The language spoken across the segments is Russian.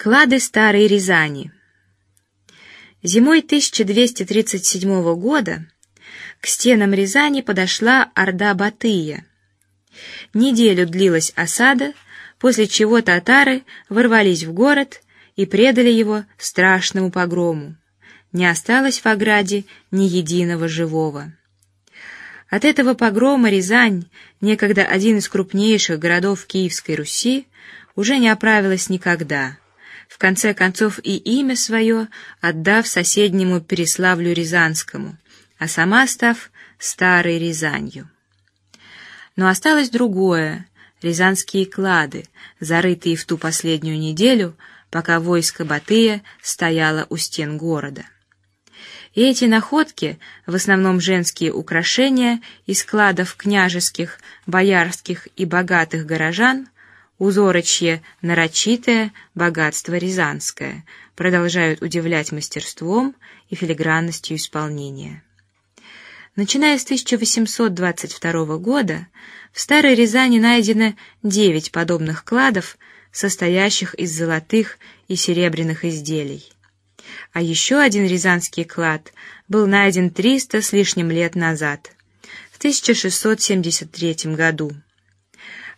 Клады старой Рязани. Зимой 1237 года к стенам Рязани подошла орда Батыя. Неделю длилась осада, после чего татары ворвались в город и предали его страшному погрому. Не осталось в ограде ни единого живого. От этого погрома Рязань, некогда один из крупнейших городов Киевской Руси, уже не оправилась никогда в конце концов и имя свое отдав соседнему Переславлю Рязанскому, а сама став старой Рязанью. Но осталось другое — рязанские клады, зарытые в ту последнюю неделю, пока войско Батыя стояло у стен города. И эти находки, в основном женские украшения из кладов княжеских, боярских и богатых горожан, узорочье нарочитое, богатство рязанское, продолжают удивлять мастерством и филигранностью исполнения. Начиная с 1822 года в старой Рязани найдено девять подобных кладов, состоящих из золотых и серебряных изделий. А еще один рязанский клад был найден 300 с лишним лет назад, в 1673 году.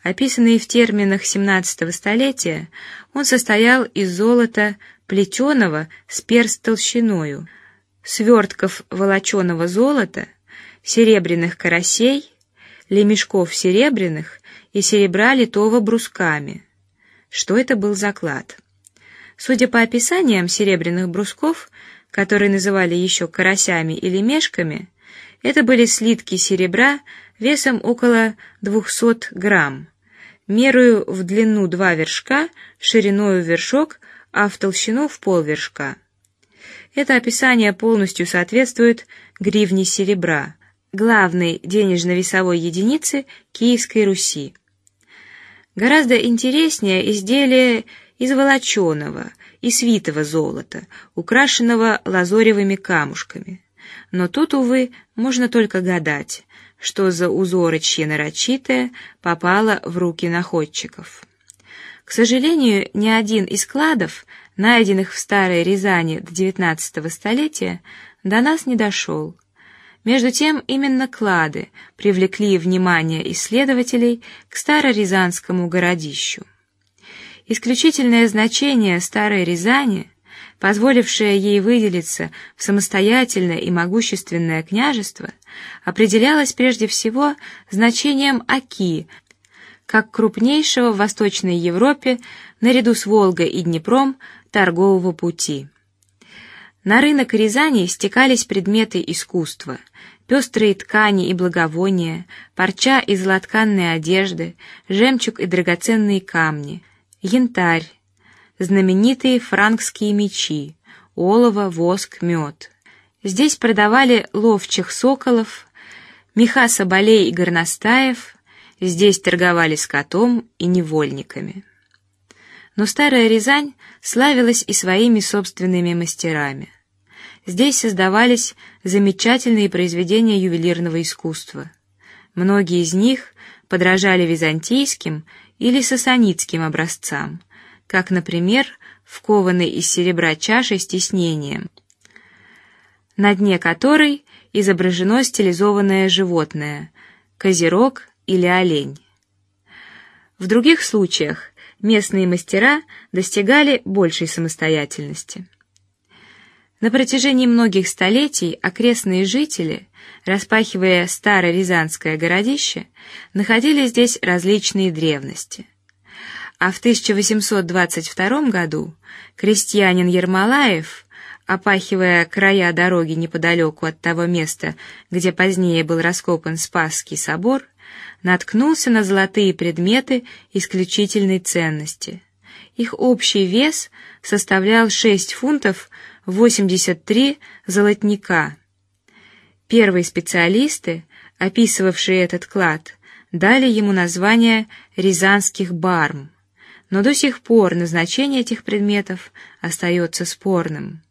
Описанный в терминах XVII столетия, он состоял из золота плетеного с перст толщиною, свертков волоченого золота, серебряных карасей, лемешков серебряных и серебра литого брусками. Что это был заклад? Судя по описаниям серебряных брусков, которые называли еще карасями или мешками, это были слитки серебра весом около 200 грамм, мерую в длину два вершка, шириною вершок, а в толщину в пол вершка. Это описание полностью соответствует гривне серебра, главной денежно-весовой единице Киевской Руси. Гораздо интереснее изделие из волоченого и свитого золота, украшенного лазоревыми камушками. Но тут, увы, можно только гадать, что за узорочье нарочитое попало в руки находчиков. К сожалению, ни один из кладов, найденных в старой Рязани до XIX столетия, до нас не дошел. Между тем, именно клады привлекли внимание исследователей к старорязанскому городищу. Исключительное значение старой Рязани позволившее ей выделиться в самостоятельное и могущественное княжество, определялось прежде всего значением Оки, как крупнейшего в Восточной Европе наряду с Волгой и Днепром торгового пути. На рынок Рязани стекались предметы искусства, пестрые ткани и благовония, парча и золотканные одежды, жемчуг и драгоценные камни, янтарь, знаменитые франкские мечи, олово, воск, мед. Здесь продавали ловчих соколов, меха соболей и горностаев, здесь торговали скотом и невольниками. Но старая Рязань славилась и своими собственными мастерами. Здесь создавались замечательные произведения ювелирного искусства. Многие из них подражали византийским или сасанидским образцам как, например, в кованой из серебра чаше с тиснением, на дне которой изображено стилизованное животное — козерог или олень. В других случаях местные мастера достигали большей самостоятельности. На протяжении многих столетий окрестные жители, распахивая старое рязанское городище, находили здесь различные древности а в 1822 году крестьянин Ермолаев, опахивая края дороги неподалеку от того места, где позднее был раскопан Спасский собор, наткнулся на золотые предметы исключительной ценности. Их общий вес составлял 6 фунтов 83 золотника. Первые специалисты, описывавшие этот клад, дали ему название рязанских барм но до сих пор назначение этих предметов остается спорным.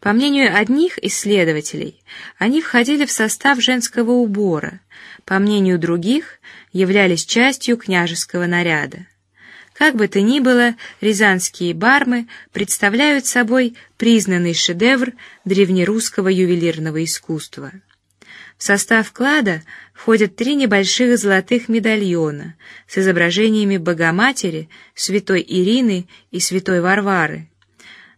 По мнению одних исследователей, они входили в состав женского убора, по мнению других, являлись частью княжеского наряда. Как бы то ни было, рязанские бармы представляют собой признанный шедевр древнерусского ювелирного искусства. В состав клада входят три небольших золотых медальона с изображениями Богоматери, Святой Ирины и Святой Варвары,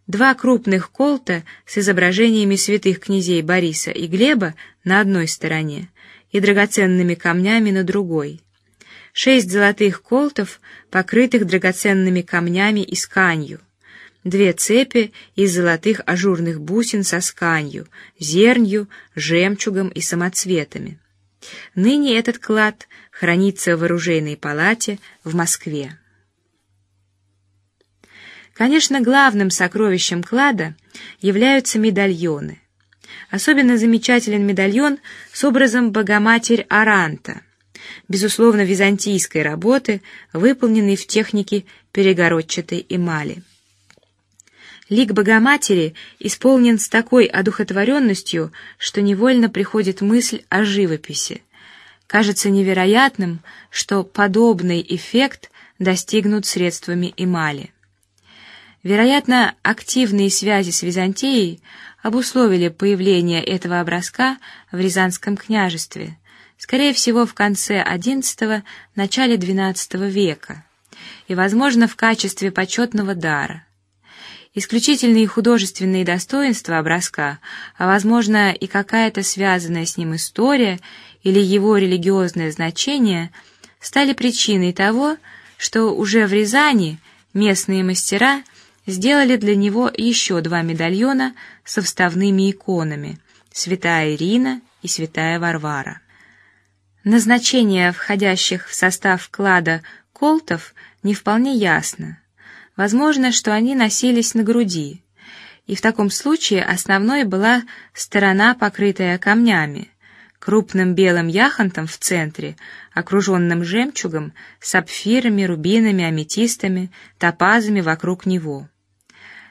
два крупных колта с изображениями святых князей Бориса и Глеба на одной стороне и драгоценными камнями на другой. Шесть золотых колтов, покрытых драгоценными камнями и сканью, две цепи из золотых ажурных бусин со сканью, зернью, жемчугом и самоцветами. Ныне этот клад хранится в оружейной палате в Москве. Конечно, главным сокровищем клада являются медальоны. Особенно замечателен медальон с образом Богоматерь Аранта безусловно, византийской работы, выполненной в технике перегородчатой эмали. Лик Богоматери исполнен с такой одухотворенностью, что невольно приходит мысль о живописи. Кажется невероятным, что подобный эффект достигнут средствами эмали. Вероятно, активные связи с Византией обусловили появление этого образка в Рязанском княжестве, скорее всего, в конце XI – начале XII века, и, возможно, в качестве почетного дара. Исключительные художественные достоинства образка, а возможно и какая-то связанная с ним история или его религиозное значение, стали причиной того, что уже в Рязани местные мастера сделали для него еще два медальона со вставными иконами: Святая Ирина и Святая Варвара. Назначение входящих в состав клада колтов не вполне ясно. Возможно, что они носились на груди, и в таком случае основной была сторона, покрытая камнями, крупным белым яхонтом в центре, окруженным жемчугом, сапфирами, рубинами, аметистами, топазами вокруг него.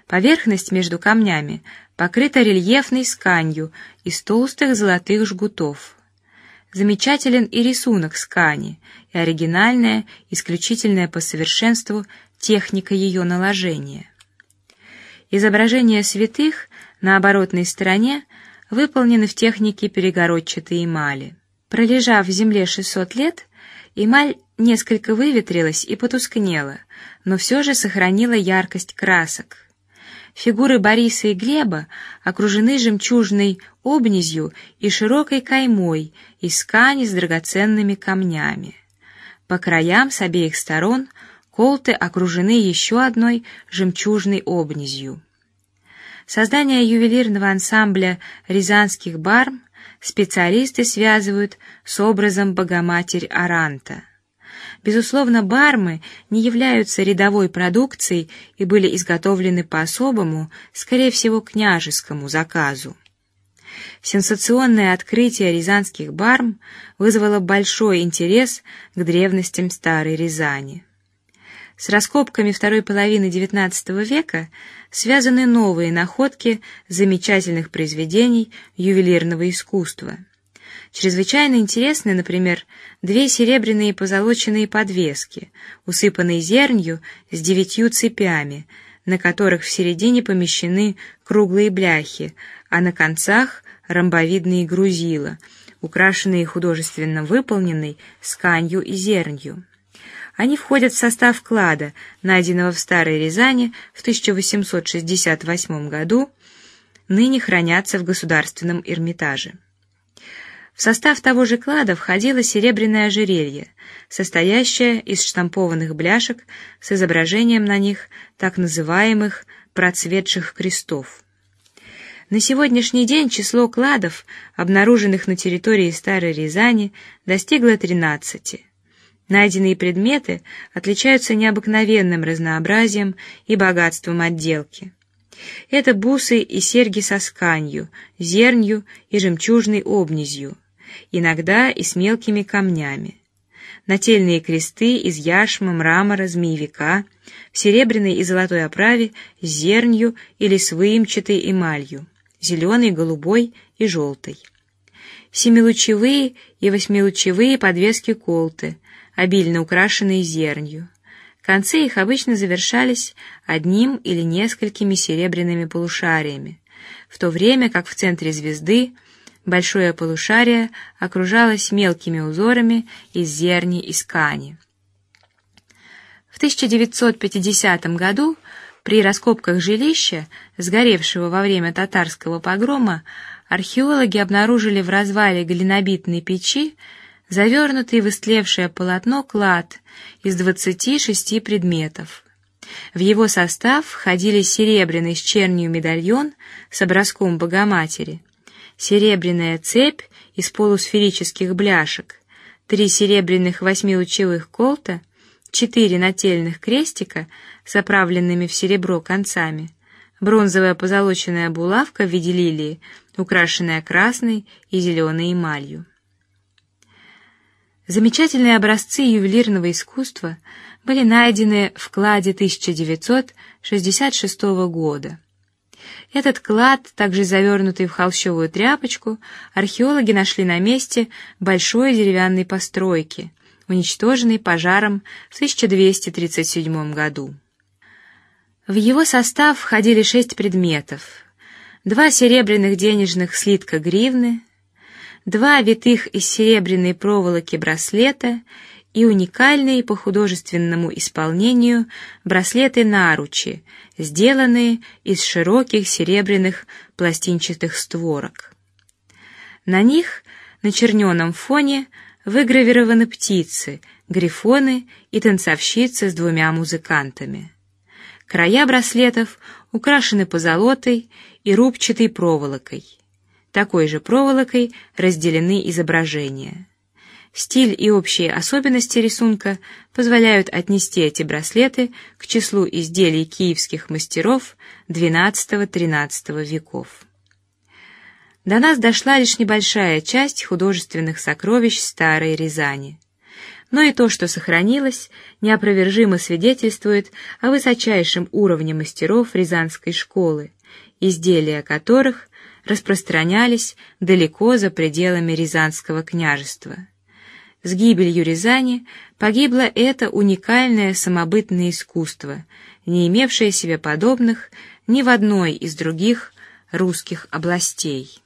Поверхность между камнями покрыта рельефной сканью из толстых золотых жгутов. Замечателен и рисунок скани, и оригинальная, исключительная по совершенству техника ее наложения. Изображения святых на оборотной стороне выполнены в технике перегородчатой эмали. Пролежав в земле 600 лет, эмаль несколько выветрилась и потускнела, но все же сохранила яркость красок. Фигуры Бориса и Глеба окружены жемчужной обнизью и широкой каймой из ткани с драгоценными камнями. По краям с обеих сторон колты окружены еще одной жемчужной обнизью. Создание ювелирного ансамбля рязанских барм специалисты связывают с образом Богоматерь Аранта. Безусловно, бармы не являются рядовой продукцией и были изготовлены по особому, скорее всего, княжескому заказу. Сенсационное открытие рязанских барм вызвало большой интерес к древностям старой Рязани. С раскопками второй половины XIX века связаны новые находки замечательных произведений ювелирного искусства. Чрезвычайно интересны, например, две серебряные позолоченные подвески, усыпанные зернью с девятью цепями, на которых в середине помещены круглые бляхи, а на концах ромбовидные грузила, украшенные художественно выполненной сканью и зернью. Они входят в состав клада, найденного в Старой Рязани в 1868 году, ныне хранятся в Государственном Эрмитаже. В состав того же клада входило серебряное ожерелье, состоящее из штампованных бляшек с изображением на них так называемых процветших крестов. На сегодняшний день число кладов, обнаруженных на территории Старой Рязани, достигло 13. Найденные предметы отличаются необыкновенным разнообразием и богатством отделки. Это бусы и серьги со сканью, зернью и жемчужной обнизью иногда и с мелкими камнями. Нательные кресты из яшмы, мрамора, змеевика, в серебряной и золотой оправе с зернью или с выемчатой эмалью, зеленый, голубой и желтый. Семилучевые и восьмилучевые подвески колты, обильно украшенные зернью. Концы их обычно завершались одним или несколькими серебряными полушариями, в то время как в центре звезды большое полушарие окружалось мелкими узорами из зерни и скани. В 1950 году при раскопках жилища, сгоревшего во время татарского погрома, археологи обнаружили в развале глинобитной печи завернутый в истлевшее полотно клад из двадцати шести предметов. В его состав входили серебряный с чернью медальон с образком Богоматери, серебряная цепь из полусферических бляшек, три серебряных восьмилучевых колта, четыре нательных крестика с оправленными в серебро концами, бронзовая позолоченная булавка в виде лилии, украшенная красной и зеленой эмалью. Замечательные образцы ювелирного искусства были найдены в кладе 1966 года. Этот клад, также завернутый в холщовую тряпочку, археологи нашли на месте большой деревянной постройки, уничтоженной пожаром в 1237 году. В его состав входили шесть предметов: два серебряных денежных слитка гривны, два витых из серебряной проволоки браслета и уникальные по художественному исполнению браслеты наручи, сделанные из широких серебряных пластинчатых створок. На них на черненом фоне выгравированы птицы, грифоны и танцовщицы с двумя музыкантами. Края браслетов украшены позолотой и рубчатой проволокой такой же проволокой разделены изображения. Стиль и общие особенности рисунка позволяют отнести эти браслеты к числу изделий киевских мастеров XII-XIII веков. До нас дошла лишь небольшая часть художественных сокровищ старой Рязани, но и то, что сохранилось, неопровержимо свидетельствует о высочайшем уровне мастеров Рязанской школы, изделия которых распространялись далеко за пределами Рязанского княжества. С гибелью Рязани погибло это уникальное самобытное искусство, не имевшее себе подобных ни в одной из других русских областей.